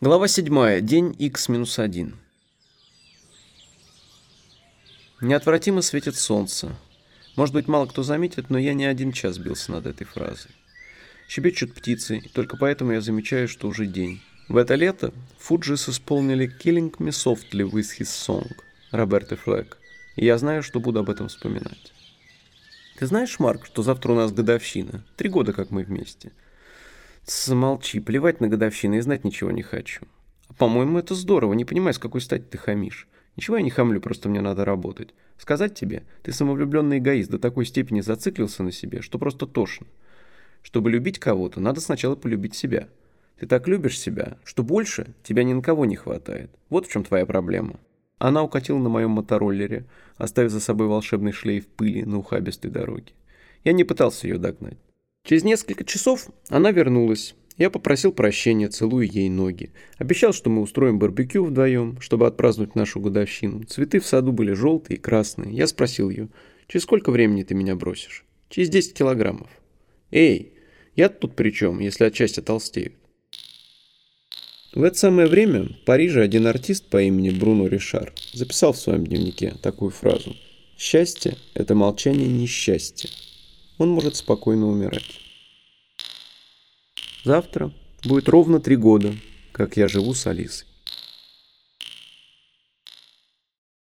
Глава 7. День x-1. Неотвратимо светит солнце. Может быть, мало кто заметит, но я не один час бился над этой фразой. Щебечут птицы, и только поэтому я замечаю, что уже день. В это лето Фуджис исполнили «Killing Me Softly with His Song» Роберт и Флэк, и я знаю, что буду об этом вспоминать. Ты знаешь, Марк, что завтра у нас годовщина? Три года, как мы вместе – Замолчи, плевать на годовщину и знать ничего не хочу. По-моему, это здорово, не понимаю, с какой стати ты хамишь. Ничего я не хамлю, просто мне надо работать. Сказать тебе, ты самовлюбленный эгоист до такой степени зациклился на себе, что просто тошно. Чтобы любить кого-то, надо сначала полюбить себя. Ты так любишь себя, что больше тебя ни на кого не хватает. Вот в чем твоя проблема. Она укатила на моем мотороллере, оставив за собой волшебный шлейф пыли на ухабистой дороге. Я не пытался ее догнать. Через несколько часов она вернулась. Я попросил прощения, целуя ей ноги. Обещал, что мы устроим барбекю вдвоем, чтобы отпраздновать нашу годовщину. Цветы в саду были желтые и красные. Я спросил ее, через сколько времени ты меня бросишь? Через 10 килограммов. Эй, я тут при чем, если отчасти толстеют? В это самое время в Париже один артист по имени Бруно Ришар записал в своем дневнике такую фразу. «Счастье – это молчание несчастья он может спокойно умирать. Завтра будет ровно три года, как я живу с Алисой.